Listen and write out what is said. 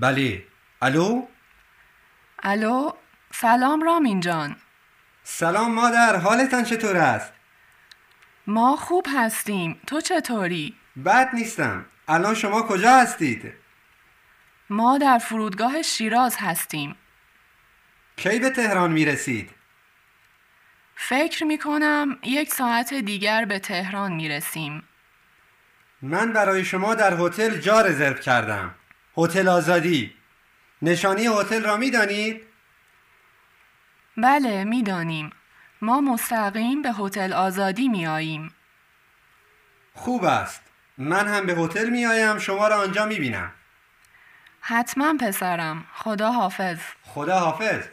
بله. الو؟ الو سلام رامین جان. سلام مادر حالتان چطور است؟ ما خوب هستیم. تو چطوری؟ بد نیستم. الان شما کجا هستید؟ ما در فرودگاه شیراز هستیم. کی به تهران می رسید فکر می کنم یک ساعت دیگر به تهران می رسیم من برای شما در هتل جا رزرو کردم. هتل آزادی. نشانی هتل را می دانید بله می‌دانیم. ما مستقیم به هتل آزادی می آییم خوب است. من هم به هتل می آیم شما را آنجا می بینم حتما پسرم. خدا حافظ. خدا حافظ.